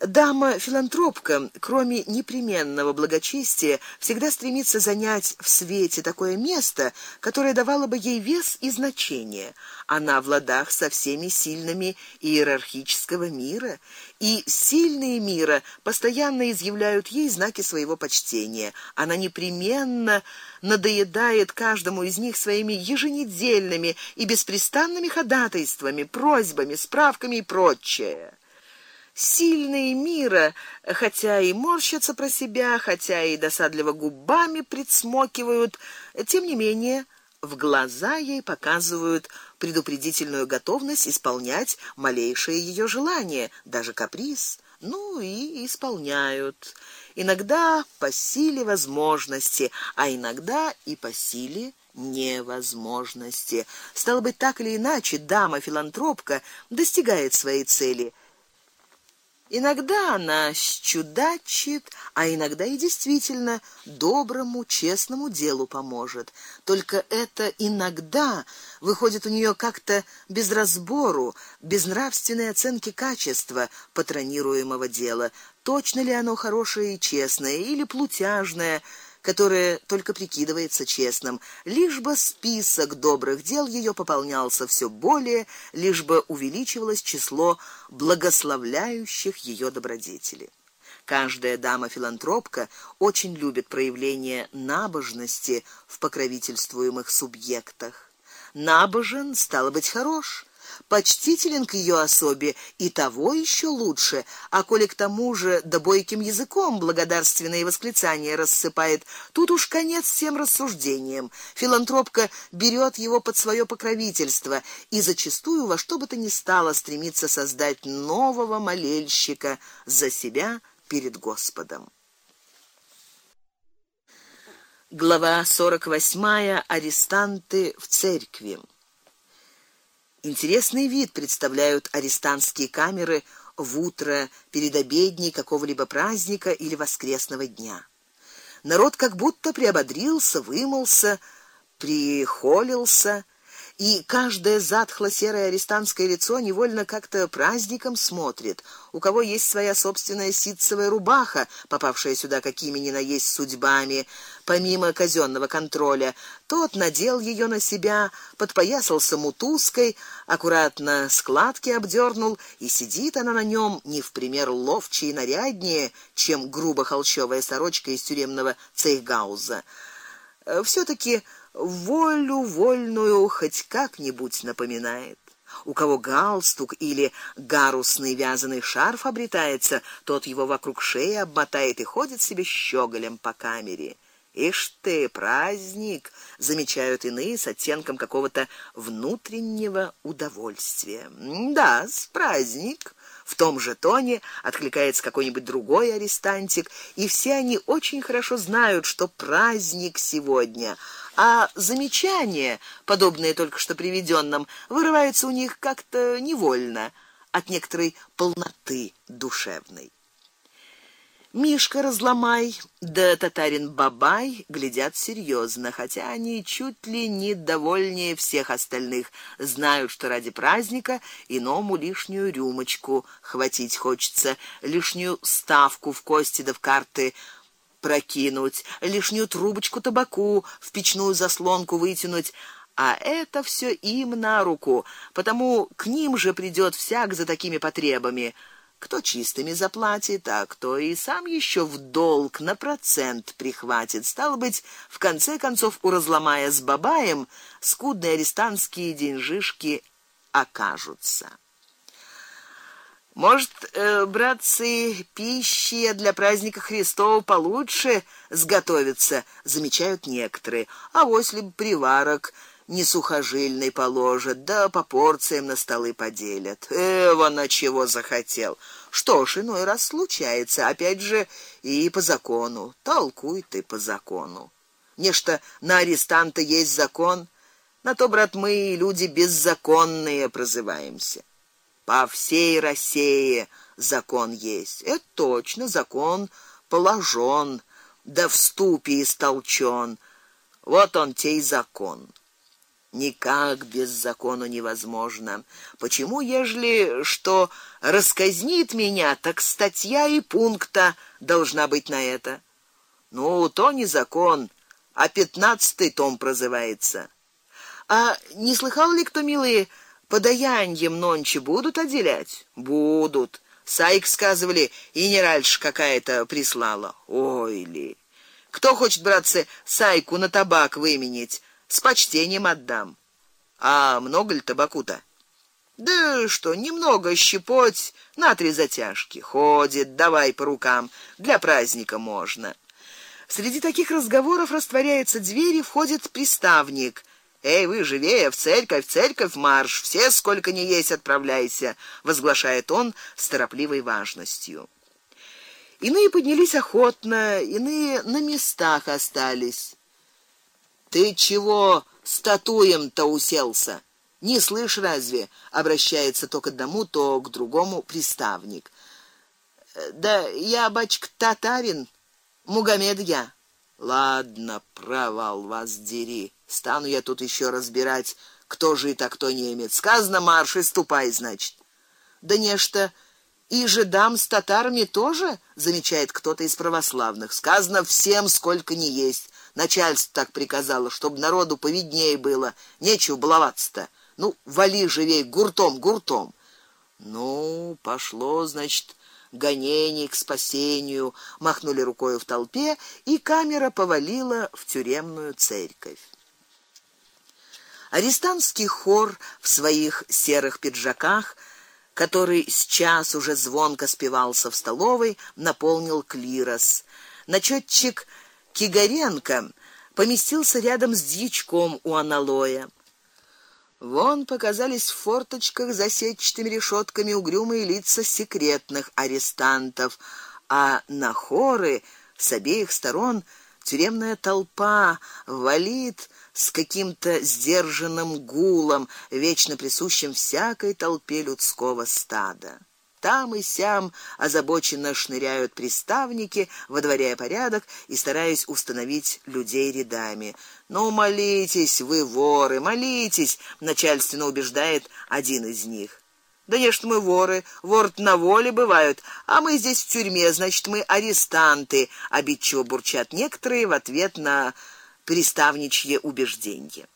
Дама-филантропка, кроме непременного благочестия, всегда стремится занять в свете такое место, которое давало бы ей вес и значение. Она в ладах со всеми сильными иерархического мира, и сильные мира постоянно изъявляют ей знаки своего почтения. Она непременно надоедает каждому из них своими еженедельными и беспрестанными ходатайствами, просьбами, справками и прочее сильные мира, хотя и морщатся про себя, хотя и досадливо губами присмокивают, тем не менее в глаза ей показывают предупредительную готовность исполнять малейшее ее желание, даже каприз. Ну и исполняют. Иногда по силе возможности, а иногда и по силе невозможности. Стало быть, так или иначе, дама-филантропка достигает своей цели – Иногда она счудачит, а иногда и действительно доброму, честному делу поможет. Только это иногда выходит у нее как-то без разбору, без нравственной оценки качества патронируемого дела. Точно ли оно хорошее и честное или плутяжное? Которое только прикидывается честным, лишь бы список добрых дел ее пополнялся все более, лишь бы увеличивалось число благословляющих ее добродетели. Каждая дама-филантропка очень любит проявление набожности в покровительствуемых субъектах. Набожен стало быть хорош, почтителен к ее особе и того еще лучше, а коли к тому же да бойким языком благодарственные восклицания рассыпает, тут уж конец всем рассуждениям. Филантропка берет его под свое покровительство и зачастую во что бы то ни стало стремится создать нового молельщика за себя перед Господом. Глава 48. Арестанты в церкви. Интересный вид представляют арестантские камеры в утро перед обедней какого-либо праздника или воскресного дня. Народ как будто приободрился, вымылся, прихолился, и каждое затхло-серое арестантское лицо невольно как-то праздником смотрит. У кого есть своя собственная ситцевая рубаха, попавшая сюда какими ни на есть судьбами, помимо казённого контроля, тот надел её на себя, подпоясался мутузкой, аккуратно складки обдёрнул, и сидит она на нём не в пример ловче и наряднее, чем грубо холщовая сорочка из тюремного цейгауза. все таки волю вольную хоть как-нибудь напоминает. У кого галстук или гарусный вязаный шарф обретается, тот его вокруг шеи обмотает и ходит себе щеголем по камере. Ишь ты, праздник, замечают иные с оттенком какого-то внутреннего удовольствия. Да, с праздник. В том же тоне откликается какой-нибудь другой арестантик, и все они очень хорошо знают, что праздник сегодня а замечания, подобные только что приведённым, вырываются у них как-то невольно от некоторой полноты душевной. Мишка разломай, да татарин Бабай глядят серьезно, хотя они чуть ли не довольнее всех остальных, знают, что ради праздника иному лишнюю рюмочку хватить хочется, лишнюю ставку в кости да в карты прокинуть, лишнюю трубочку табаку в печную заслонку вытянуть, а это все им на руку, потому к ним же придет всяк за такими потребами. Кто чистыми заплатит, а кто и сам еще в долг на процент прихватит. Стало быть, в конце концов у разломая с бабаем скудные арестантские деньжишки окажутся. Может, э, братцы, пищи для праздника Христова получше сготовиться, замечают некоторые. А если бы приварок не сухожильный положат, да по порциям на столы поделят. Эва на чего захотел. Что ж, иной раз случается, опять же, и по закону. Толкуй ты по закону. Нечто на арестанта есть закон, на то, брат, мы люди беззаконные прозываемся. По всей России закон есть. Это точно закон положен, да в ступе истолчен. Вот он тей закон. Никак без закона невозможно. Почему, ежели что расказнит меня, так статья и пункта должна быть на это. Ну, то не закон, а пятнадцатый том прозывается. А не слыхал ли кто, милые, подаянием нонче будут отделять? Будут. Сайк сказывали, и не раньше какая-то прислала. Ой ли. Кто хочет, братцы, Сайку на табак выменить? С почтением отдам. А много ли табаку-то? Да что, немного щепоть, на три затяжки. Ходит, давай по рукам. Для праздника можно. Среди таких разговоров растворяется дверь и входит приставник. Эй, вы живее в церковь, в церковь марш, все сколько не есть отправляйся, возглашает он с торопливой важностью. Иные поднялись охотно, иные на местах остались. Ты чего статуем-то уселся? Не слышь разве? Обращается то к одному, то к другому приставник. Да я бачк татарин, Мугамед я. Ладно, провал вас дери. Стану я тут еще разбирать, кто же это, кто немец. Сказано марш и ступай, значит. Да нечто и жидам с татарами тоже, замечает кто-то из православных. Сказано всем сколько не есть. Начальство так приказало, чтобы народу повиднее было, нечего баловаться-то. Ну, вали живей гуртом, гуртом. Ну, пошло, значит, гонение к спасению, махнули рукой в толпе, и камера повалила в тюремную церковь. Арестантский хор в своих серых пиджаках, который сейчас уже звонко спевался в столовой, наполнил клирос. Начётчик Кигоренко поместился рядом с дьячком у аналоя. Вон показались в форточках за сетчатыми решетками угрюмые лица секретных арестантов, а на хоры с обеих сторон тюремная толпа валит с каким-то сдержанным гулом, вечно присущим всякой толпе людского стада. Там и сям озабоченно шныряют приставники, водворяя порядок и стараясь установить людей рядами. "Ну молитесь вы, воры, молитесь", начальственно убеждает один из них. Да не ж мы воры, ворт на воле бывают, а мы здесь в тюрьме, значит, мы арестанты, обидчиво бурчат некоторые в ответ на приставничье убеждение.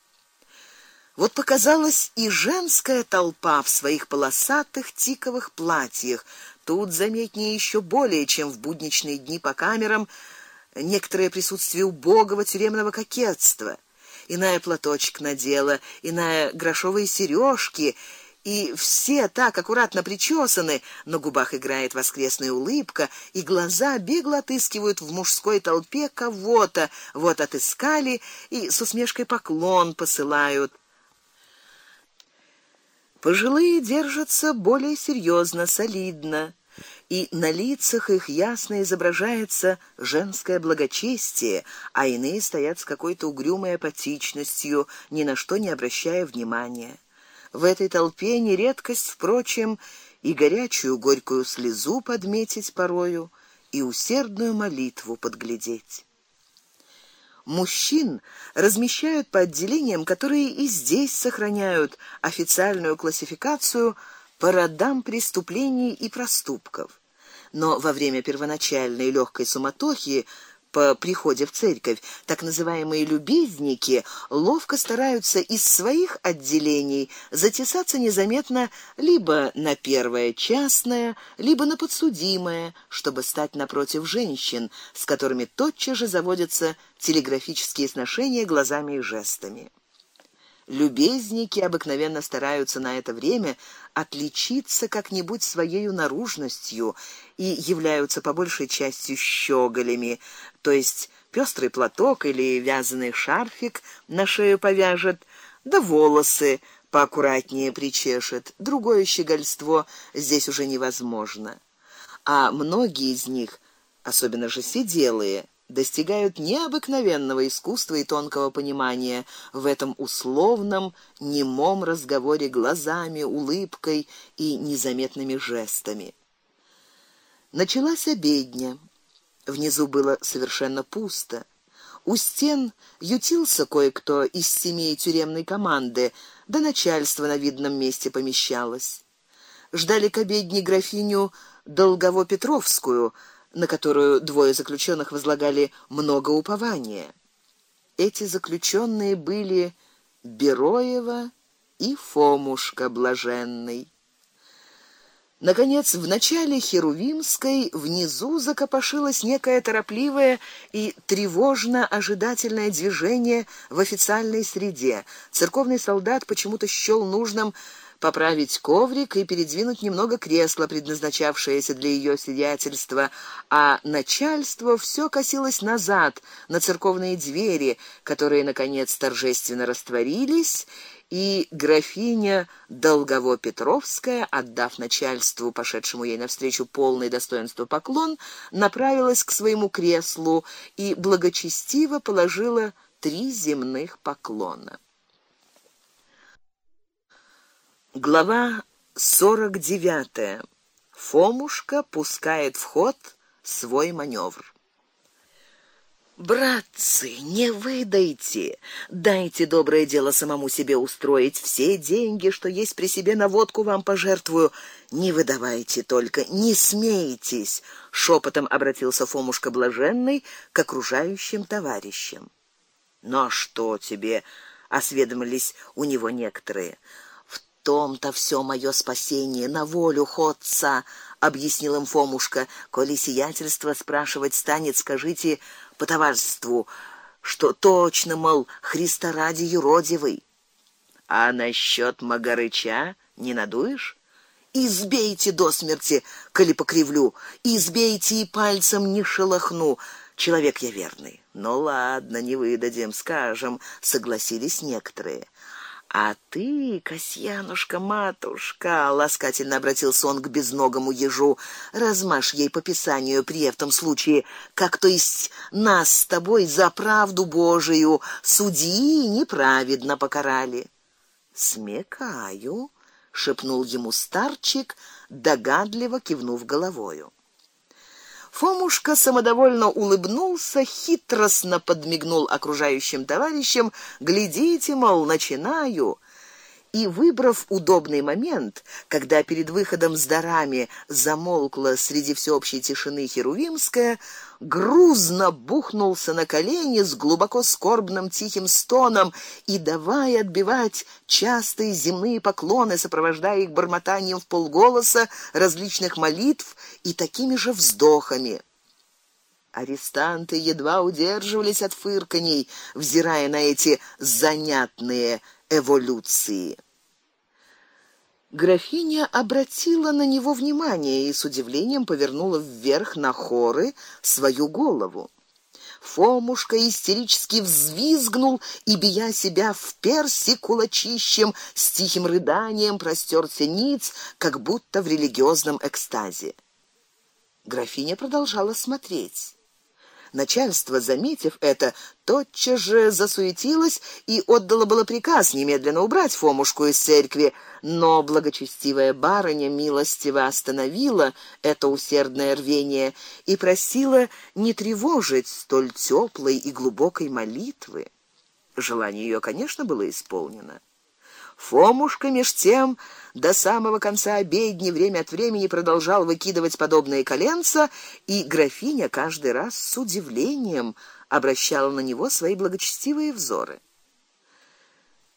Вот показалась и женская толпа в своих полосатых тиковых платьях. Тут заметнее еще более, чем в будничные дни по камерам, некоторое присутствие убогого тюремного кокетства. Иная платочек надела, иная грошовые сережки, и все так аккуратно причесаны, на губах играет воскресная улыбка, и глаза бегло отыскивают в мужской толпе кого-то. Вот отыскали и с усмешкой поклон посылают. Пожилые держатся более серьезно, солидно, и на лицах их ясно изображается женское благочестие, а иные стоят с какой-то угрюмой апатичностью, ни на что не обращая внимания. В этой толпе не редкость, впрочем, и горячую горькую слезу подметить порою, и усердную молитву подглядеть мужчин размещают по отделениям, которые и здесь сохраняют официальную классификацию по родам преступлений и проступков. Но во время первоначальной легкой суматохи по приходе в церковь, так называемые любезники ловко стараются из своих отделений затесаться незаметно либо на первое частное, либо на подсудимое, чтобы стать напротив женщин, с которыми тотчас же заводятся телеграфические сношения глазами и жестами. Любезники обыкновенно стараются на это время отличиться как-нибудь своей наружностью и являются по большей части щеголями, то есть пестрый платок или вязаный шарфик на шею повяжет, да волосы поаккуратнее причешет. Другое щегольство здесь уже невозможно. А многие из них, особенно же сиделые, достигают необыкновенного искусства и тонкого понимания в этом условном, немом разговоре глазами, улыбкой и незаметными жестами. Началась обедня. Внизу было совершенно пусто. У стен ютился кое-кто из семей тюремной команды, да начальство на видном месте помещалось. Ждали к обедне графиню Долгово-Петровскую, на которую двое заключенных возлагали много упования. Эти заключенные были Бероева и Фомушка блаженный. Наконец, в начале Херувимской внизу закопошилось некое торопливое и тревожно ожидательное движение в официальной среде. Церковный солдат почему-то счёл нужным поправить коврик и передвинуть немного кресло, предназначавшееся для её сиятельства, а начальство всё косилось назад на церковные двери, которые наконец торжественно растворились и графиня Долгово-Петровская, отдав начальству, пошедшему ей навстречу полный достоинства поклон, направилась к своему креслу и благочестиво положила три земных поклона. Глава 49. Фомушка пускает в ход свой маневр. Братцы, не выдайте. Дайте доброе дело самому себе устроить. Все деньги, что есть при себе на водку вам пожертвую. Не выдавайте только, не смейтесь, шепотом обратился Фомушка блаженный к окружающим товарищам. Но что тебе, осведомились у него некоторые. В том-то все мое спасение на волю ходца, объяснил им Фомушка. Коли сиятельство спрашивать станет, скажите: по товарству, что точно, мол, Христа ради юродивый. А насчет Магарыча не надуешь? Избейте до смерти, коли покривлю, избейте и пальцем не шелохну. Человек я верный. Ну ладно, не выдадим, скажем, согласились некоторые. А ты, Касьянушка, матушка, ласкательно обратился он к безногому ежу, размажь ей по писанию при этом случае, как то есть нас с тобой за правду Божию судьи неправедно покарали. Смекаю, шепнул ему старчик, догадливо кивнув головою. Фомушка самодовольно улыбнулся, хитростно подмигнул окружающим товарищам: "Глядите, мол, начинаю" и выбрав удобный момент, когда перед выходом с дарами замолкла среди всеобщей тишины Херувимская, грузно бухнулся на колени с глубоко скорбным тихим стоном и давая отбивать частые земные поклоны, сопровождая их бормотанием в полголоса различных молитв и такими же вздохами. Арестанты едва удерживались от фырканий, взирая на эти занятные эволюции. Графиня обратила на него внимание и с удивлением повернула вверх на хоры свою голову. Фомушка истерически взвизгнул и бия себя в перси кулачищем с тихим рыданием простёрся ниц, как будто в религиозном экстазе. Графиня продолжала смотреть. Начальство, заметив это, тотчас же засуетилось и отдало было приказ немедленно убрать Фомушку из церкви, но благочестивая барыня милостиво остановила это усердное рвение и просила не тревожить столь теплой и глубокой молитвы. Желание ее, конечно, было исполнено. Фомушка меж тем до самого конца обедни время от времени продолжал выкидывать подобные коленца, и графиня каждый раз с удивлением обращала на него свои благочестивые взоры.